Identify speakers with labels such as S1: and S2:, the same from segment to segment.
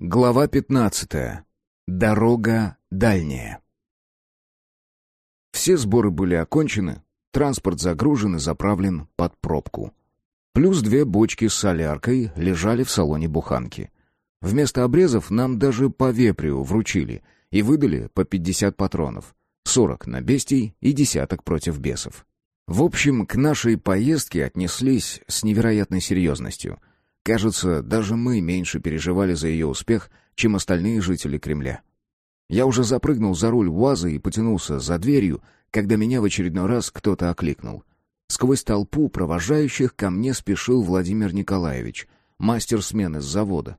S1: Глава 15. Дорога дальняя. Все сборы были окончены, транспорт загружен и заправлен под пробку. Плюс две бочки с соляркой лежали в салоне буханки. Вместо обрезов нам даже по вепрю вручили и выдали по 50 патронов, 40 на бестий и десяток против бесов. В общем, к нашей поездке отнеслись с невероятной серьезностью — Кажется, даже мы меньше переживали за ее успех, чем остальные жители Кремля. Я уже запрыгнул за руль УАЗа и потянулся за дверью, когда меня в очередной раз кто-то окликнул. Сквозь толпу провожающих ко мне спешил Владимир Николаевич, мастер смены с завода.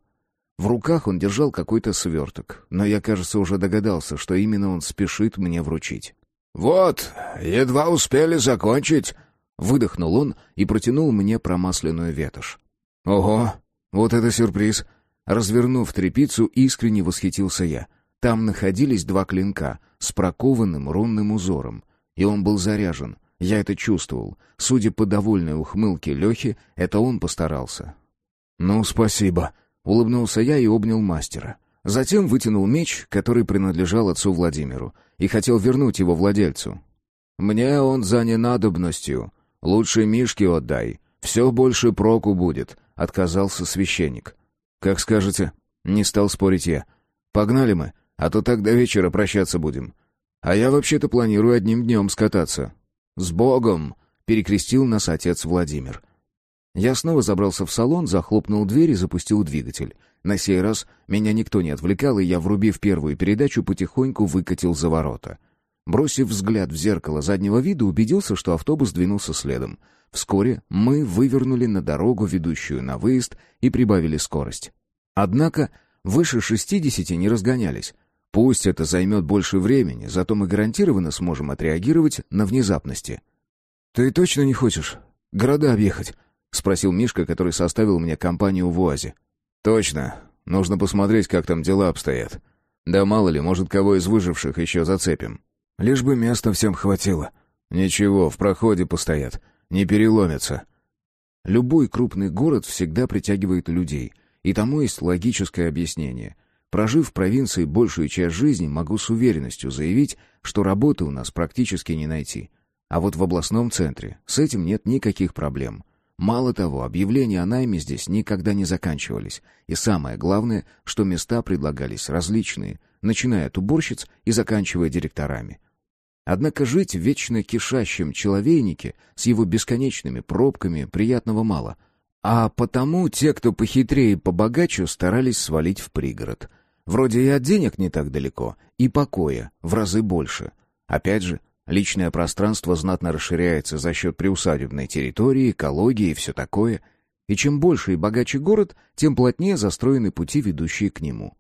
S1: В руках он держал какой-то сверток, но я, кажется, уже догадался, что именно он спешит мне вручить.
S2: «Вот, едва успели закончить», — выдохнул он и протянул мне промасленную ветошь.
S1: Ого, вот это сюрприз. Развернув трепицу, искренне восхитился я. Там находились два клинка с прокованным рунным узором, и он был заряжен. Я это чувствовал. Судя по довольной ухмылке Лехи, это он постарался. «Ну, спасибо», — улыбнулся я и обнял мастера. Затем вытянул меч, который принадлежал отцу Владимиру, и хотел вернуть его владельцу. «Мне он за ненадобностью. Лучше Мишке отдай. Все больше проку будет», отказался священник. «Как скажете». Не стал спорить я. «Погнали мы, а то так до вечера прощаться будем. А я вообще-то планирую одним днем скататься». «С Богом!» — перекрестил нас отец Владимир. Я снова забрался в салон, захлопнул дверь и запустил двигатель. На сей раз меня никто не отвлекал, и я, врубив первую передачу, потихоньку выкатил за ворота. Бросив взгляд в зеркало заднего вида, убедился, что автобус двинулся следом. Вскоре мы вывернули на дорогу, ведущую на выезд, и прибавили скорость. Однако выше 60 не разгонялись. Пусть это займет больше времени, зато мы гарантированно сможем отреагировать на внезапности. «Ты точно не хочешь города объехать?» — спросил Мишка, который составил мне компанию в УАЗе. «Точно. Нужно посмотреть, как там дела обстоят. Да мало ли, может, кого из выживших еще зацепим. Лишь бы места всем хватило. Ничего, в проходе постоят не переломятся. Любой крупный город всегда притягивает людей, и тому есть логическое объяснение. Прожив в провинции большую часть жизни, могу с уверенностью заявить, что работы у нас практически не найти. А вот в областном центре с этим нет никаких проблем. Мало того, объявления о найме здесь никогда не заканчивались. И самое главное, что места предлагались различные, начиная от уборщиц и заканчивая директорами. Однако жить в вечно кишащем человейнике с его бесконечными пробками приятного мало. А потому те, кто похитрее и побогаче, старались свалить в пригород. Вроде и от денег не так далеко, и покоя в разы больше. Опять же, личное пространство знатно расширяется за счет приусадебной территории, экологии и все такое. И чем больше и богаче город, тем плотнее застроены пути, ведущие к нему.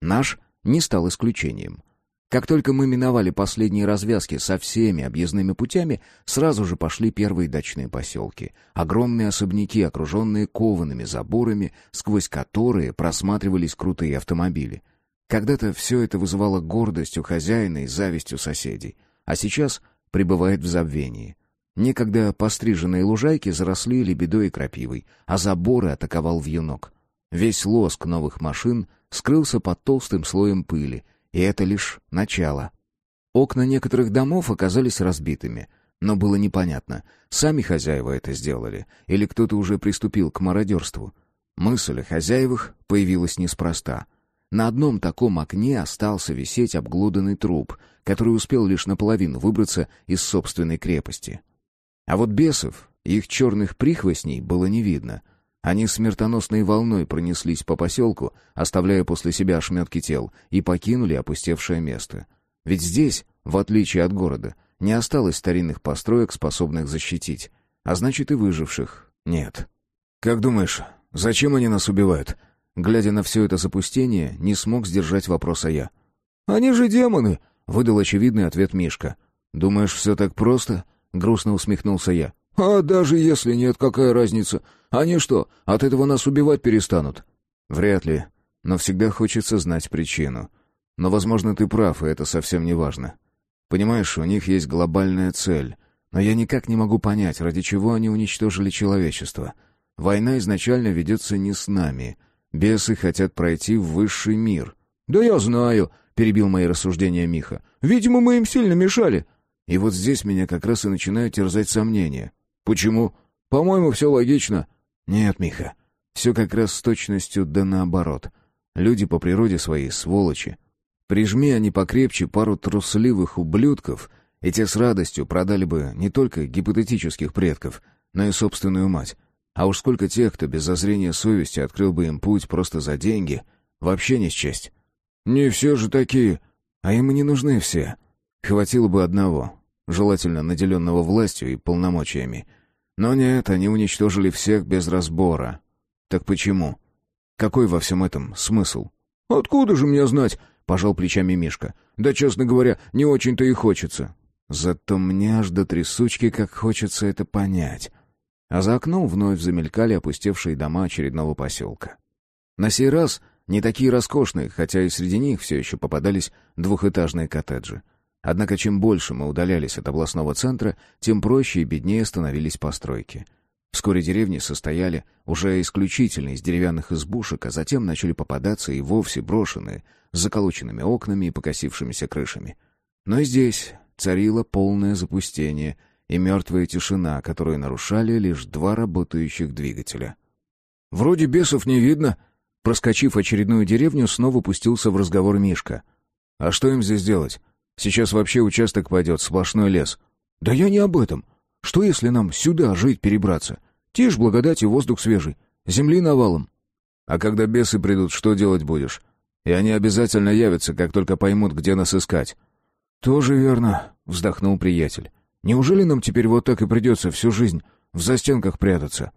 S1: Наш не стал исключением. Как только мы миновали последние развязки со всеми объездными путями, сразу же пошли первые дачные поселки. Огромные особняки, окруженные коваными заборами, сквозь которые просматривались крутые автомобили. Когда-то все это вызывало гордость у хозяина и зависть у соседей, а сейчас пребывает в забвении. Некогда постриженные лужайки заросли лебедой и крапивой, а заборы атаковал вьюнок. Весь лоск новых машин скрылся под толстым слоем пыли — и это лишь начало. Окна некоторых домов оказались разбитыми, но было непонятно, сами хозяева это сделали или кто-то уже приступил к мародерству. Мысль о хозяевах появилась неспроста. На одном таком окне остался висеть обглоданный труп, который успел лишь наполовину выбраться из собственной крепости. А вот бесов, их черных прихвостней, было не видно — они смертоносной волной пронеслись по поселку, оставляя после себя ошметки тел, и покинули опустевшее место. Ведь здесь, в отличие от города, не осталось старинных построек, способных защитить. А значит, и выживших нет. «Как думаешь, зачем они нас убивают?» Глядя на все это запустение, не смог сдержать вопроса я. «Они же демоны!» — выдал очевидный ответ Мишка. «Думаешь, все так просто?» — грустно усмехнулся я. «А даже если нет, какая разница? Они что, от этого нас убивать перестанут?» «Вряд ли. Но всегда хочется знать причину. Но, возможно, ты прав, и это совсем не важно. Понимаешь, у них есть глобальная цель, но я никак не могу понять, ради чего они уничтожили человечество. Война изначально ведется не с нами. Бесы хотят пройти в высший мир».
S2: «Да я знаю», — перебил мои рассуждения Миха. «Видимо, мы им сильно мешали».
S1: И вот здесь меня как раз и начинают терзать сомнения.
S2: «Почему? По-моему, все логично».
S1: «Нет, Миха, все как раз с точностью да наоборот. Люди по природе своей сволочи. Прижми они покрепче пару трусливых ублюдков, и те с радостью продали бы не только гипотетических предков, но и собственную мать. А уж сколько тех, кто без зазрения совести открыл бы им путь просто за деньги, вообще не счесть.
S2: Не все же такие.
S1: А им и не нужны все. Хватило бы одного, желательно наделенного властью и полномочиями. Но нет, они уничтожили всех без разбора. Так почему? Какой во всем этом смысл?
S2: «Откуда же мне знать?» — пожал плечами Мишка. «Да, честно говоря, не очень-то и хочется».
S1: Зато мне аж до трясучки как хочется это понять. А за окном вновь замелькали опустевшие дома очередного поселка. На сей раз не такие роскошные, хотя и среди них все еще попадались двухэтажные коттеджи. Однако чем больше мы удалялись от областного центра, тем проще и беднее становились постройки — Вскоре деревни состояли уже исключительно из деревянных избушек, а затем начали попадаться и вовсе брошенные, с заколоченными окнами и покосившимися крышами. Но и здесь царило полное запустение и мертвая тишина, которую нарушали лишь два работающих двигателя.
S2: «Вроде бесов не видно», Проскочив очередную деревню, снова пустился в разговор Мишка.
S1: «А что им здесь делать? Сейчас вообще участок пойдет, сплошной лес».
S2: «Да я не об этом. Что, если нам сюда жить перебраться? Тишь, благодать и воздух свежий. Земли навалом.
S1: А когда бесы придут, что делать будешь? И они обязательно явятся, как только поймут, где нас искать.
S2: Тоже верно, вздохнул приятель. Неужели нам теперь вот так и придется всю жизнь в застенках прятаться?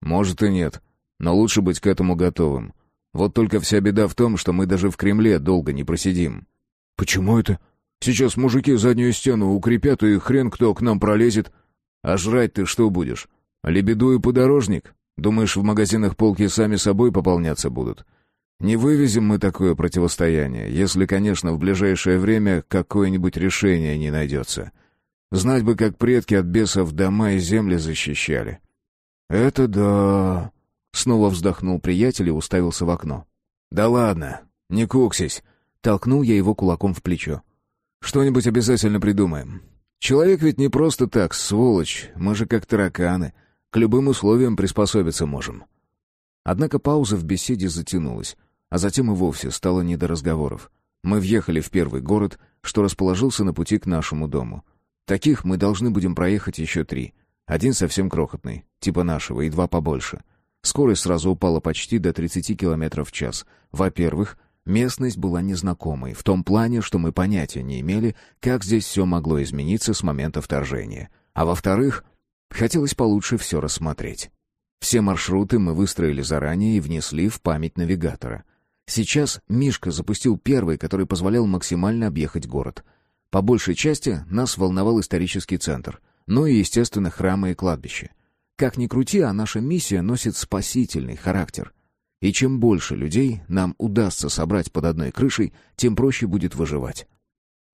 S1: Может и нет, но лучше быть к этому готовым. Вот только вся беда в том, что мы даже в Кремле долго не просидим.
S2: Почему это? Сейчас мужики заднюю стену укрепят, и хрен кто к нам пролезет.
S1: А жрать ты что будешь? Лебеду и подорожник? Думаешь, в магазинах полки сами собой пополняться будут? Не вывезем мы такое противостояние, если, конечно, в ближайшее время какое-нибудь решение не найдется. Знать бы, как предки от бесов дома и земли защищали.
S2: «Это да...» — снова вздохнул приятель и уставился в окно.
S1: «Да ладно, не куксись!» — толкнул я его кулаком в плечо. «Что-нибудь обязательно придумаем. Человек ведь не просто так, сволочь, мы же как тараканы, к любым условиям приспособиться можем». Однако пауза в беседе затянулась, а затем и вовсе стало не до разговоров. Мы въехали в первый город, что расположился на пути к нашему дому. Таких мы должны будем проехать еще три. Один совсем крохотный, типа нашего, и два побольше. Скорость сразу упала почти до 30 км в час. Во-первых, Местность была незнакомой, в том плане, что мы понятия не имели, как здесь все могло измениться с момента вторжения. А во-вторых, хотелось получше все рассмотреть. Все маршруты мы выстроили заранее и внесли в память навигатора. Сейчас Мишка запустил первый, который позволял максимально объехать город. По большей части нас волновал исторический центр, ну и, естественно, храмы и кладбища. Как ни крути, а наша миссия носит спасительный характер. И чем больше людей нам удастся собрать под одной крышей, тем проще будет выживать.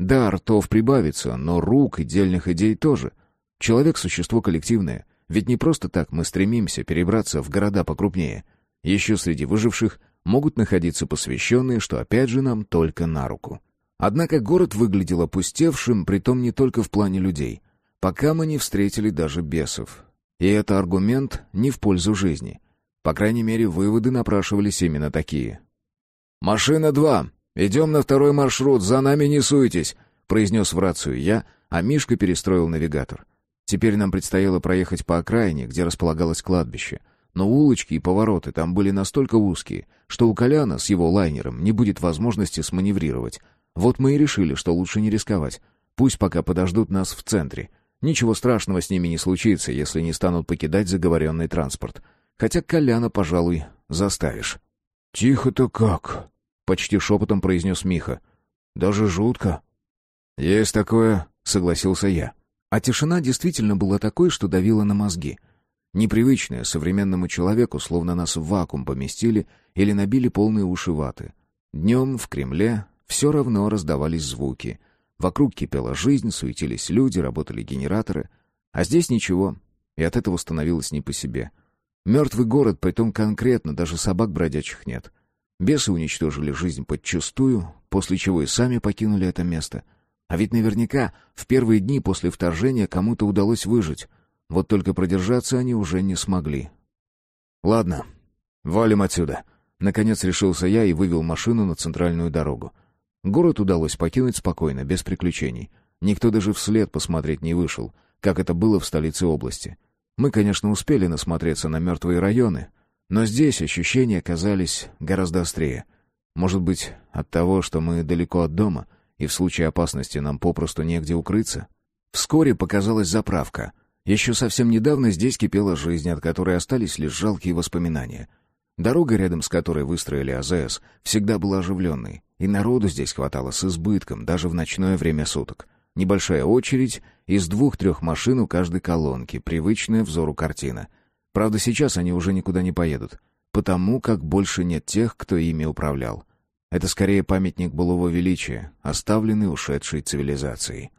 S1: Да, ртов прибавится, но рук и дельных идей тоже. Человек — существо коллективное, ведь не просто так мы стремимся перебраться в города покрупнее. Еще среди выживших могут находиться посвященные, что опять же нам только на руку. Однако город выглядел опустевшим, притом не только в плане людей. Пока мы не встретили даже бесов. И это аргумент не в пользу жизни — по крайней мере, выводы напрашивались именно такие. «Машина 2! Идем на второй маршрут, за нами не суетесь!» — произнес в рацию я, а Мишка перестроил навигатор. Теперь нам предстояло проехать по окраине, где располагалось кладбище. Но улочки и повороты там были настолько узкие, что у Коляна с его лайнером не будет возможности сманеврировать. Вот мы и решили, что лучше не рисковать. Пусть пока подождут нас в центре. Ничего страшного с ними не случится, если не станут покидать заговоренный транспорт. Хотя Коляна, пожалуй, заставишь.
S2: «Тихо-то как!»
S1: — почти шепотом произнес Миха.
S2: «Даже жутко».
S1: «Есть такое», — согласился я. А тишина действительно была такой, что давила на мозги. Непривычная современному человеку, словно нас в вакуум поместили или набили полные уши ваты. Днем в Кремле все равно раздавались звуки. Вокруг кипела жизнь, суетились люди, работали генераторы. А здесь ничего, и от этого становилось не по себе — Мертвый город, притом конкретно, даже собак бродячих нет. Бесы уничтожили жизнь подчистую, после чего и сами покинули это место. А ведь наверняка в первые дни после вторжения кому-то удалось выжить. Вот только продержаться они уже не смогли. «Ладно, валим отсюда», — наконец решился я и вывел машину на центральную дорогу. Город удалось покинуть спокойно, без приключений. Никто даже вслед посмотреть не вышел, как это было в столице области. Мы, конечно, успели насмотреться на мертвые районы, но здесь ощущения казались гораздо острее. Может быть, от того, что мы далеко от дома, и в случае опасности нам попросту негде укрыться? Вскоре показалась заправка. Еще совсем недавно здесь кипела жизнь, от которой остались лишь жалкие воспоминания. Дорога, рядом с которой выстроили АЗС, всегда была оживленной, и народу здесь хватало с избытком, даже в ночное время суток. Небольшая очередь из двух-трех машин у каждой колонки, привычная взору картина. Правда, сейчас они уже никуда не поедут, потому как больше нет тех, кто ими управлял. Это скорее памятник былого величия, оставленный ушедшей цивилизацией.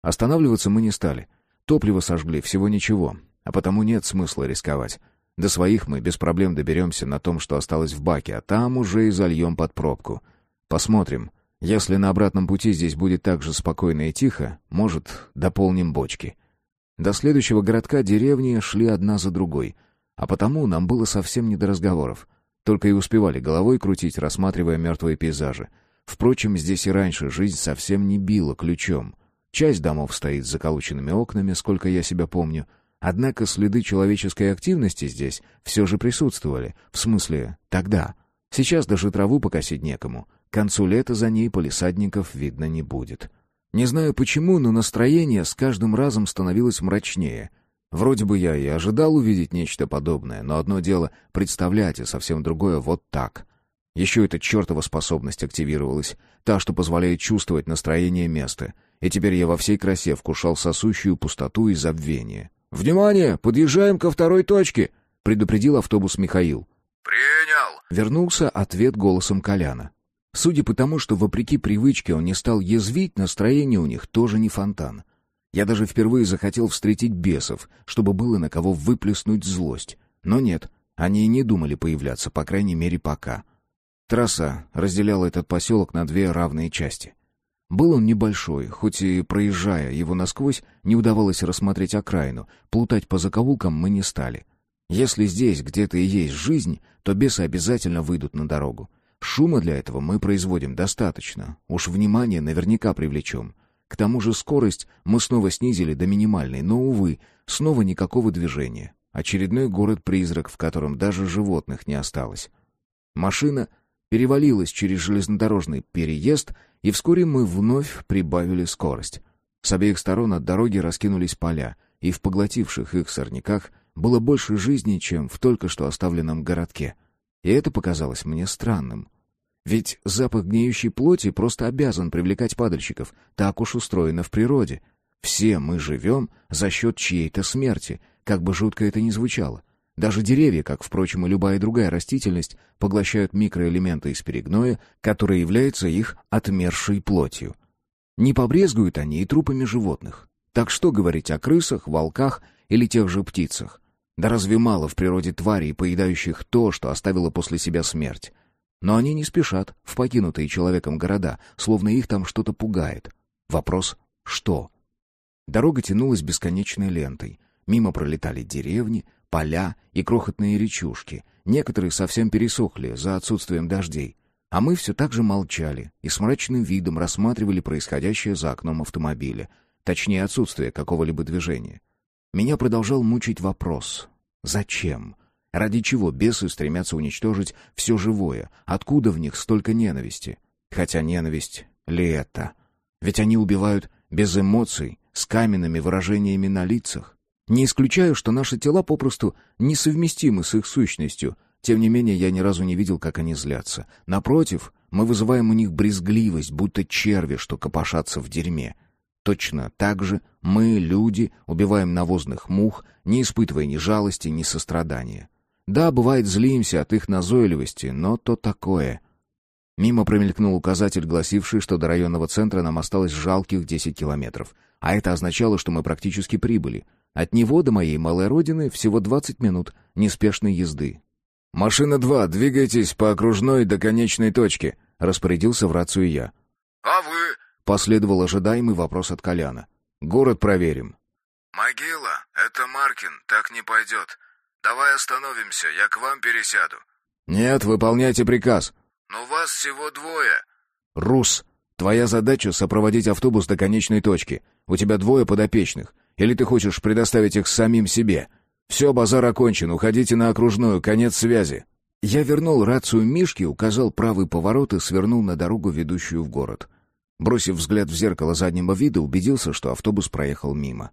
S1: Останавливаться мы не стали. Топливо сожгли, всего ничего, а потому нет смысла рисковать. До своих мы без проблем доберемся на том, что осталось в баке, а там уже и зальем под пробку. Посмотрим, если на обратном пути здесь будет так же спокойно и тихо, может, дополним бочки. До следующего городка деревни шли одна за другой, а потому нам было совсем не до разговоров. Только и успевали головой крутить, рассматривая мертвые пейзажи. Впрочем, здесь и раньше жизнь совсем не била ключом. Часть домов стоит с заколоченными окнами, сколько я себя помню. Однако следы человеческой активности здесь все же присутствовали. В смысле, тогда. Сейчас даже траву покосить некому — к концу лета за ней полисадников видно не будет. Не знаю почему, но настроение с каждым разом становилось мрачнее. Вроде бы я и ожидал увидеть нечто подобное, но одно дело представлять, и совсем другое вот так. Еще эта чертова способность активировалась, та, что позволяет чувствовать настроение места. И теперь я во всей красе вкушал сосущую пустоту и забвение. «Внимание! Подъезжаем ко второй точке!» — предупредил автобус Михаил.
S2: «Принял!»
S1: — вернулся ответ голосом Коляна. Судя по тому, что вопреки привычке он не стал язвить, настроение у них тоже не фонтан. Я даже впервые захотел встретить бесов, чтобы было на кого выплеснуть злость. Но нет, они и не думали появляться, по крайней мере, пока. Трасса разделяла этот поселок на две равные части. Был он небольшой, хоть и проезжая его насквозь, не удавалось рассмотреть окраину, плутать по закоулкам мы не стали. Если здесь где-то и есть жизнь, то бесы обязательно выйдут на дорогу. Шума для этого мы производим достаточно. Уж внимание наверняка привлечем. К тому же скорость мы снова снизили до минимальной, но, увы, снова никакого движения. Очередной город-призрак, в котором даже животных не осталось. Машина перевалилась через железнодорожный переезд, и вскоре мы вновь прибавили скорость. С обеих сторон от дороги раскинулись поля, и в поглотивших их сорняках было больше жизни, чем в только что оставленном городке — и это показалось мне странным. Ведь запах гниющей плоти просто обязан привлекать падальщиков. Так уж устроено в природе. Все мы живем за счет чьей-то смерти, как бы жутко это ни звучало. Даже деревья, как, впрочем, и любая другая растительность, поглощают микроэлементы из перегноя, которые являются их отмершей плотью. Не побрезгуют они и трупами животных. Так что говорить о крысах, волках или тех же птицах? Да разве мало в природе тварей, поедающих то, что оставила после себя смерть? Но они не спешат в покинутые человеком города, словно их там что-то пугает. Вопрос — что? Дорога тянулась бесконечной лентой. Мимо пролетали деревни, поля и крохотные речушки. Некоторые совсем пересохли за отсутствием дождей. А мы все так же молчали и с мрачным видом рассматривали происходящее за окном автомобиля. Точнее, отсутствие какого-либо движения. Меня продолжал мучить вопрос. Зачем? Ради чего бесы стремятся уничтожить все живое? Откуда в них столько ненависти? Хотя ненависть ли это? Ведь они убивают без эмоций, с каменными выражениями на лицах. Не исключаю, что наши тела попросту несовместимы с их сущностью. Тем не менее, я ни разу не видел, как они злятся. Напротив, мы вызываем у них брезгливость, будто черви, что копошатся в дерьме. Точно так же мы, люди, убиваем навозных мух, не испытывая ни жалости, ни сострадания. Да, бывает, злимся от их назойливости, но то такое. Мимо промелькнул указатель, гласивший, что до районного центра нам осталось жалких 10 километров. А это означало, что мы практически прибыли. От него до моей малой родины всего 20 минут неспешной езды.
S2: «Машина 2, двигайтесь по окружной до конечной точки», — распорядился в рацию я.
S3: «А вы?»
S1: — последовал ожидаемый вопрос от Коляна. «Город проверим».
S3: «Могила, это Маркин, так не пойдет. Давай остановимся, я к вам пересяду».
S1: «Нет, выполняйте приказ».
S3: «Но вас всего двое».
S1: «Рус, твоя задача — сопроводить автобус до конечной точки. У тебя двое подопечных. Или ты хочешь предоставить их самим себе? Все, базар окончен, уходите на окружную, конец связи». Я вернул рацию Мишке, указал правый поворот и свернул на дорогу, ведущую в город. Бросив взгляд в зеркало заднего вида, убедился, что автобус проехал мимо.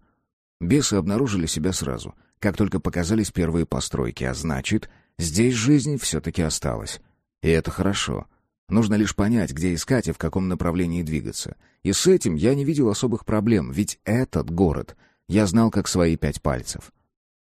S1: Бесы обнаружили себя сразу, как только показались первые постройки, а значит, здесь жизнь все-таки осталась. И это хорошо. Нужно лишь понять, где искать и в каком направлении двигаться. И с этим я не видел особых проблем, ведь этот город я знал как свои пять пальцев.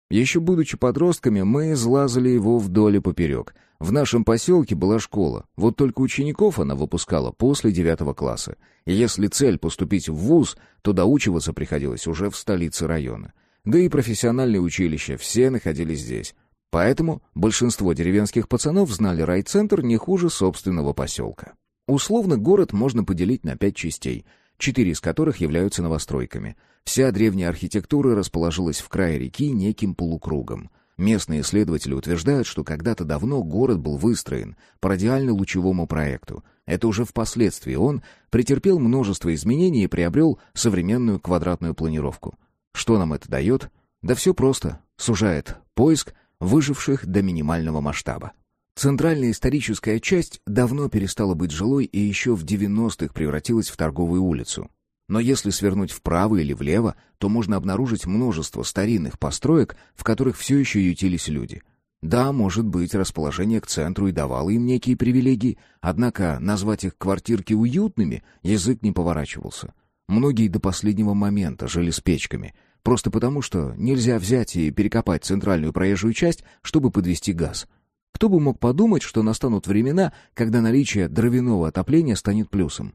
S1: Еще будучи подростками, мы излазали его вдоль и поперек. В нашем поселке была школа, вот только учеников она выпускала после девятого класса. И если цель поступить в вуз, то доучиваться приходилось уже в столице района. Да и профессиональные училища все находились здесь. Поэтому большинство деревенских пацанов знали райцентр не хуже собственного поселка. Условно город можно поделить на пять частей — четыре из которых являются новостройками. Вся древняя архитектура расположилась в крае реки неким полукругом. Местные исследователи утверждают, что когда-то давно город был выстроен по радиально-лучевому проекту. Это уже впоследствии он претерпел множество изменений и приобрел современную квадратную планировку. Что нам это дает? Да все просто. Сужает поиск выживших до минимального масштаба. Центральная историческая часть давно перестала быть жилой и еще в 90-х превратилась в торговую улицу. Но если свернуть вправо или влево, то можно обнаружить множество старинных построек, в которых все еще ютились люди. Да, может быть, расположение к центру и давало им некие привилегии, однако назвать их квартирки уютными язык не поворачивался. Многие до последнего момента жили с печками, просто потому что нельзя взять и перекопать центральную проезжую часть, чтобы подвести газ — кто бы мог подумать, что настанут времена, когда наличие дровяного отопления станет плюсом.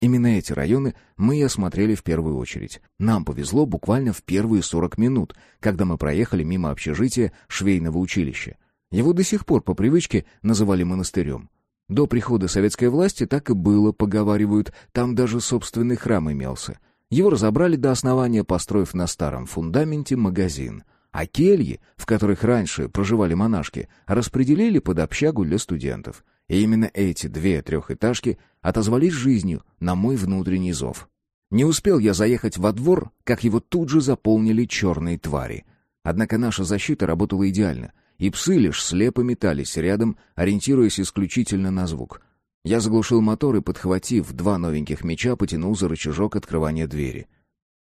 S1: Именно эти районы мы и осмотрели в первую очередь. Нам повезло буквально в первые 40 минут, когда мы проехали мимо общежития швейного училища. Его до сих пор по привычке называли монастырем. До прихода советской власти так и было, поговаривают, там даже собственный храм имелся. Его разобрали до основания, построив на старом фундаменте магазин — а кельи, в которых раньше проживали монашки, распределили под общагу для студентов. И именно эти две трехэтажки отозвались жизнью на мой внутренний зов. Не успел я заехать во двор, как его тут же заполнили черные твари. Однако наша защита работала идеально, и псы лишь слепо метались рядом, ориентируясь исключительно на звук. Я заглушил мотор и, подхватив два новеньких меча, потянул за рычажок открывания двери.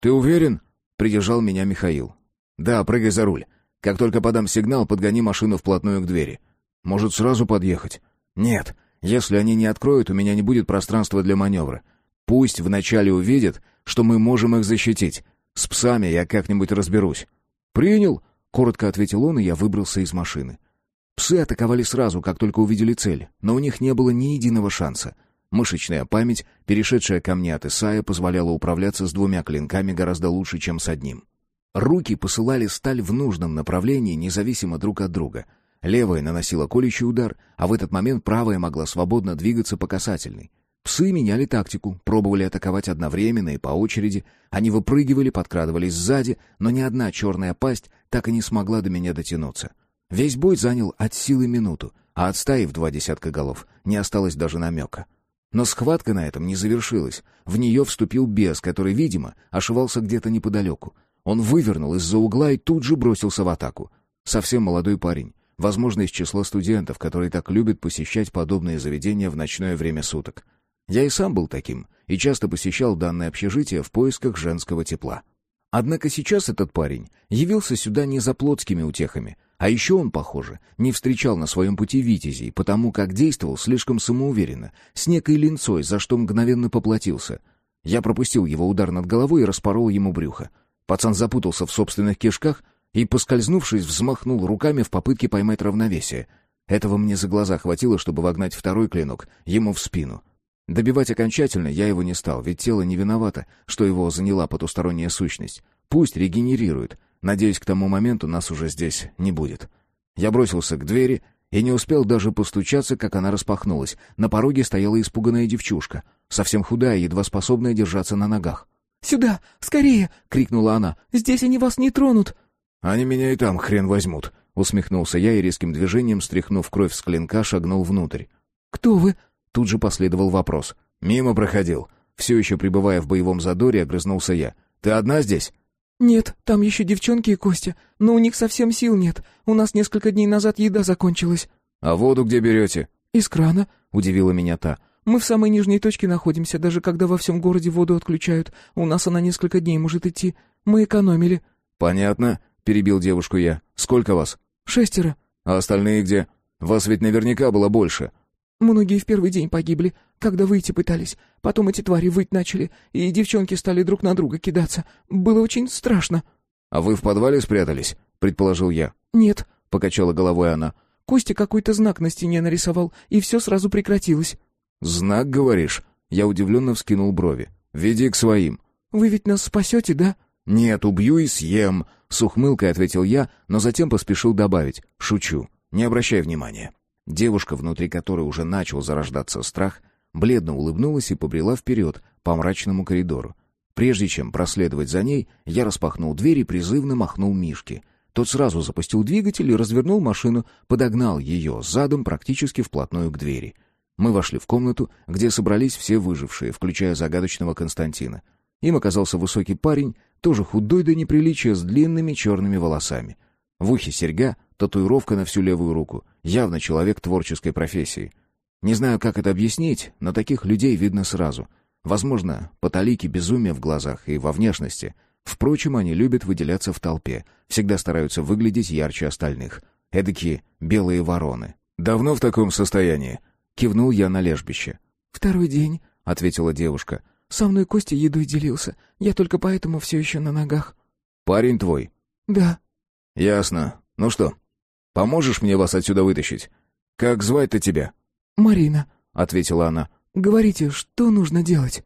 S1: «Ты уверен?» — придержал меня Михаил. «Да, прыгай за руль. Как только подам сигнал, подгони машину вплотную к двери. Может, сразу подъехать?» «Нет. Если они не откроют, у меня не будет пространства для маневра. Пусть вначале увидят, что мы можем их защитить. С псами я как-нибудь разберусь». «Принял», — коротко ответил он, и я выбрался из машины. Псы атаковали сразу, как только увидели цель, но у них не было ни единого шанса. Мышечная память, перешедшая ко мне от Исая, позволяла управляться с двумя клинками гораздо лучше, чем с одним. Руки посылали сталь в нужном направлении, независимо друг от друга. Левая наносила колющий удар, а в этот момент правая могла свободно двигаться по касательной. Псы меняли тактику, пробовали атаковать одновременно и по очереди. Они выпрыгивали, подкрадывались сзади, но ни одна черная пасть так и не смогла до меня дотянуться. Весь бой занял от силы минуту, а от стаи в два десятка голов не осталось даже намека. Но схватка на этом не завершилась. В нее вступил бес, который, видимо, ошивался где-то неподалеку. Он вывернул из-за угла и тут же бросился в атаку. Совсем молодой парень, возможно, из числа студентов, которые так любят посещать подобные заведения в ночное время суток. Я и сам был таким, и часто посещал данное общежитие в поисках женского тепла. Однако сейчас этот парень явился сюда не за плотскими утехами, а еще он, похоже, не встречал на своем пути витязей, потому как действовал слишком самоуверенно, с некой линцой, за что мгновенно поплатился. Я пропустил его удар над головой и распорол ему брюхо. Пацан запутался в собственных кишках и, поскользнувшись, взмахнул руками в попытке поймать равновесие. Этого мне за глаза хватило, чтобы вогнать второй клинок ему в спину. Добивать окончательно я его не стал, ведь тело не виновато, что его заняла потусторонняя сущность. Пусть регенерирует. Надеюсь, к тому моменту нас уже здесь не будет. Я бросился к двери и не успел даже постучаться, как она распахнулась. На пороге стояла испуганная девчушка, совсем худая, едва способная держаться на ногах.
S4: «Сюда! Скорее!» — крикнула она. «Здесь они вас не тронут!»
S1: «Они меня и там хрен возьмут!» — усмехнулся я и резким движением, стряхнув кровь с клинка, шагнул внутрь.
S4: «Кто вы?»
S1: — тут же последовал вопрос. «Мимо проходил». Все еще пребывая в боевом задоре, огрызнулся я. «Ты одна здесь?»
S4: «Нет, там еще девчонки и Костя, но у них совсем сил нет. У нас несколько дней назад еда закончилась».
S1: «А воду где берете?»
S4: «Из крана», —
S1: удивила меня та.
S4: Мы в самой нижней точке находимся, даже когда во всем городе воду отключают. У нас она несколько дней может идти. Мы экономили».
S1: «Понятно», — перебил девушку я. «Сколько вас?»
S4: «Шестеро».
S1: «А остальные где? Вас ведь наверняка было больше».
S4: «Многие в первый день погибли, когда выйти пытались. Потом эти твари выть начали, и девчонки стали друг на друга кидаться. Было очень страшно».
S1: «А вы в подвале спрятались?» — предположил я.
S4: «Нет», —
S1: покачала головой она.
S4: «Костя какой-то знак на стене нарисовал, и все сразу прекратилось».
S1: «Знак, говоришь?» Я удивленно вскинул брови. «Веди к своим».
S4: «Вы ведь нас спасете, да?»
S1: «Нет, убью и съем», — с ухмылкой ответил я, но затем поспешил добавить. «Шучу. Не обращай внимания». Девушка, внутри которой уже начал зарождаться страх, бледно улыбнулась и побрела вперед по мрачному коридору. Прежде чем проследовать за ней, я распахнул дверь и призывно махнул Мишке. Тот сразу запустил двигатель и развернул машину, подогнал ее задом практически вплотную к двери — мы вошли в комнату, где собрались все выжившие, включая загадочного Константина. Им оказался высокий парень, тоже худой до неприличия, с длинными черными волосами. В ухе серьга, татуировка на всю левую руку. Явно человек творческой профессии. Не знаю, как это объяснить, но таких людей видно сразу. Возможно, по талике безумия в глазах и во внешности. Впрочем, они любят выделяться в толпе, всегда стараются выглядеть ярче остальных. Эдакие белые вороны. «Давно в таком состоянии?» Кивнул я на лежбище.
S4: «Второй день», — ответила девушка. «Со мной Костя едой делился. Я только поэтому все еще на ногах».
S1: «Парень твой?»
S4: «Да».
S1: «Ясно. Ну что, поможешь мне вас отсюда вытащить? Как звать-то тебя?»
S4: «Марина», —
S1: ответила она.
S4: «Говорите, что нужно делать?»